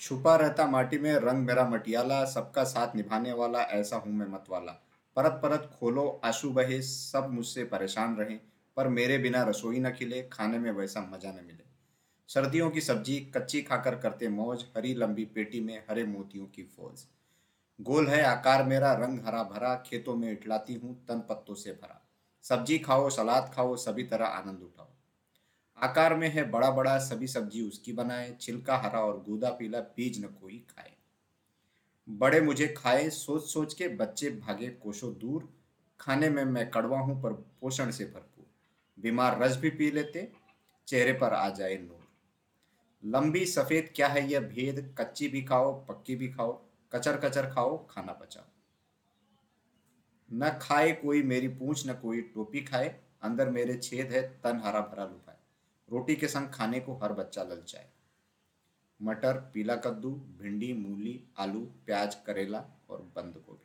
छुपा रहता माटी में, रंग मेरा मटियाला, सबका साथ निभाने वाला, ऐसा हूँ मैं मतवाला। परत परत खोलो, आँसू बहे, सब मुझसे परेशान रहे, पर मेरे बिना रसोई न खिले, खाने में वैसा मज़ा न मिले। सर्दियों की सब्ज़ी कच्ची खाकर करते मौज, हरी लंबी पेटी में हरे मोतियों की फौज। गोल है आकार मेरा, रंग हरा भरा, खेतों में इटलाती हूँ, तन पत्तों से भरा। सब्ज़ी खाओ, सलाद खाओ, सभी तरह आनंद उठाओ। आकार में है बड़ा बड़ा सभी सब्ज़ी उसकी बनाए, छिलका हरा और गूदा पीला बीज न कोई खाए। बड़े मुझे खाए सोच सोच के बच्चे भागे कोसों दूर। खाने में मैं कड़वा हूँ, पर पोषण से भरपूर। बीमार रस भी पी लेते, चेहरे पर आ जाए नूर। लंबी, सफ़ेद, क्या है यह भेद? कच्ची भी खाओ, पक्की भी खाओ कचर कचर खाओ, खाना बचाओ न खाए कोई मेरी पूछ, न कोई टोपी खाए, अंदर मेरे छेद है, तन हरा भरा लुभाए। रोटी के संग खाने को हर बच्चा ललचाए मटर, पीला कद्दू, भिंडी, मूली, आलू, प्याज, करेला और बंद गोभी।